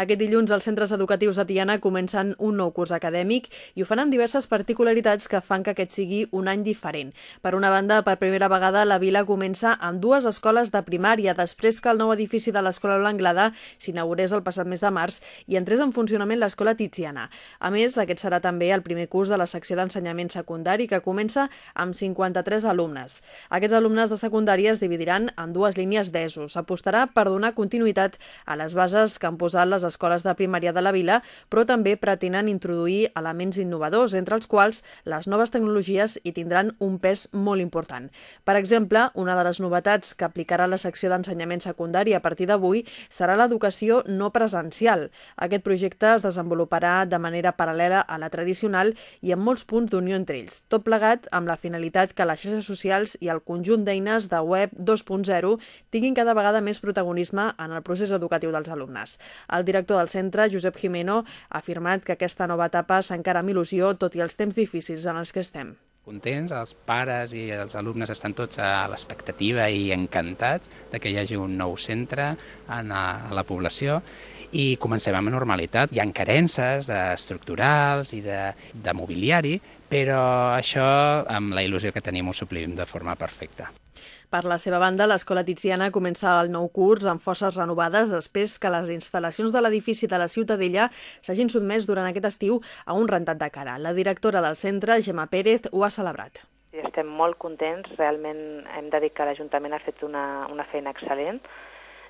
Aquest dilluns els centres educatius de Tiana comencen un nou curs acadèmic i ho fan amb diverses particularitats que fan que aquest sigui un any diferent. Per una banda, per primera vegada la vila comença amb dues escoles de primària després que el nou edifici de l'Escola L'Anglada s'inaugurés el passat mes de març i entrés en funcionament l'Escola Tiziana. A més, aquest serà també el primer curs de la secció d'ensenyament secundari que comença amb 53 alumnes. Aquests alumnes de secundària es dividiran en dues línies d'ESO. S'apostarà per donar continuïtat a les bases que han posat les escoles de primària de la vila, però també pretenen introduir elements innovadors, entre els quals les noves tecnologies hi tindran un pes molt important. Per exemple, una de les novetats que aplicarà la secció d'ensenyament secundari a partir d'avui serà l'educació no presencial. Aquest projecte es desenvoluparà de manera paral·lela a la tradicional i amb molts punts d'unió entre ells, tot plegat amb la finalitat que les xarxes socials i el conjunt d'eines de web 2.0 tinguin cada vegada més protagonisme en el procés educatiu dels alumnes. El director del centre, Josep Jimeno, ha afirmat que aquesta nova etapa s'encara amb il·lusió, tot i els temps difícils en els que estem. Contents, els pares i els alumnes estan tots a l'expectativa i encantats de que hi hagi un nou centre en a la població i comencem amb normalitat. Hi ha carences estructurals i de, de mobiliari, però això, amb la il·lusió que tenim, ho suplim de forma perfecta. Per la seva banda, l'Escola Tiziana comença el nou curs amb forces renovades després que les instal·lacions de l'edifici de la Ciutadella s'hagin sotmès durant aquest estiu a un rentat de cara. La directora del centre, Gemma Pérez, ho ha celebrat. Estem molt contents, realment hem de dir que l'Ajuntament ha fet una, una feina excel·lent.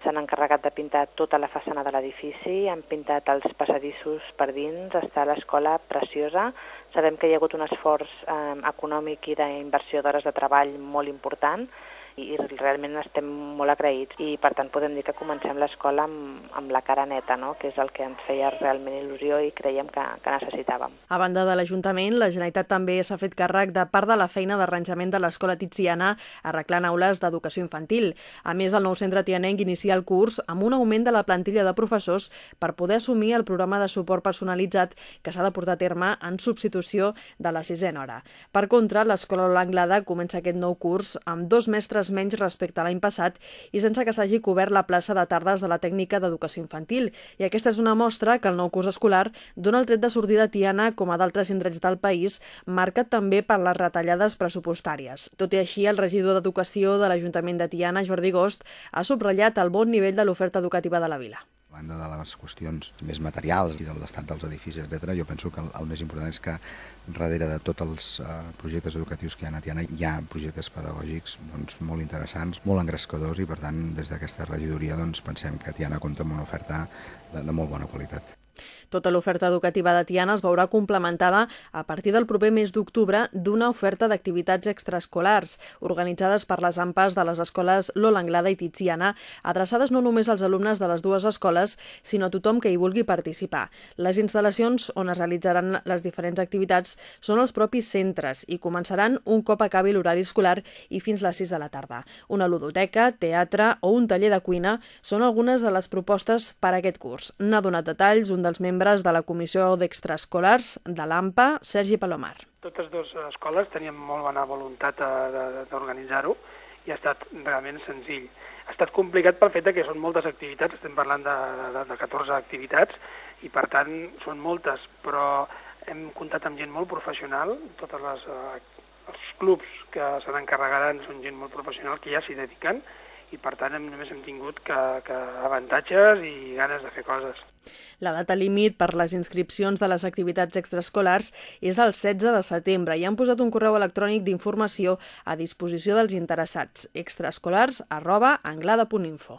S'han encarregat de pintar tota la façana de l'edifici, han pintat els passadissos per dins, està l'escola preciosa. Sabem que hi ha hagut un esforç eh, econòmic i d'inversió d'hores de treball molt important i realment estem molt agraïts i per tant podem dir que comencem l'escola amb, amb la cara neta, no? que és el que ens feia realment il·lusió i creiem que, que necessitàvem. A banda de l'Ajuntament, la Generalitat també s'ha fet càrrec de part de la feina d'arranjament de l'escola tiziana arreglant aules d'educació infantil. A més, el nou centre tianenc inicia el curs amb un augment de la plantilla de professors per poder assumir el programa de suport personalitzat que s'ha de portar a terme en substitució de la sisena hora. Per contra, l'escola L'Anglada comença aquest nou curs amb dos mestres menys respecte a l'any passat i sense que s'hagi cobert la plaça de tardes de la tècnica d'educació infantil. I aquesta és una mostra que el nou curs escolar dona el tret de sortida a Tiana, com a d'altres indrets del país, marcat també per les retallades pressupostàries. Tot i així, el regidor d'Educació de l'Ajuntament de Tiana, Jordi Gost, ha subratllat el bon nivell de l'oferta educativa de la vila. A banda de les qüestions més materials i de l'estat dels edificis, etc., jo penso que el, més important és que darrere de tots els uh, projectes educatius que hi ha a Tiana hi ha projectes pedagògics doncs, molt interessants, molt engrescadors i per tant des d'aquesta regidoria doncs, pensem que Tiana compta amb una oferta de, de molt bona qualitat. Tota l'oferta educativa de Tiana es veurà complementada a partir del proper mes d'octubre d'una oferta d'activitats extraescolars organitzades per les AMPAs de les escoles Lola Anglada i Tiziana, adreçades no només als alumnes de les dues escoles, sinó a tothom que hi vulgui participar. Les instal·lacions on es realitzaran les diferents activitats són els propis centres i començaran un cop acabi l'horari escolar i fins les 6 de la tarda. Una ludoteca, teatre o un taller de cuina són algunes de les propostes per a aquest curs. N'ha donat detalls un dels membres membres de la Comissió d'Extraescolars de l'AMPA, Sergi Palomar. Totes dues escoles teníem molt bona voluntat d'organitzar-ho i ha estat realment senzill. Ha estat complicat pel fet que són moltes activitats, estem parlant de, de, de 14 activitats, i per tant són moltes, però hem comptat amb gent molt professional, totes les, eh, els clubs que se n'encarregaran són gent molt professional que ja s'hi dediquen, i per tant hem, només hem tingut que, que avantatges i ganes de fer coses. La data límit per les inscripcions de les activitats extraescolars és el 16 de setembre i han posat un correu electrònic d'informació a disposició dels interessats extraescolars arroba anglada.info.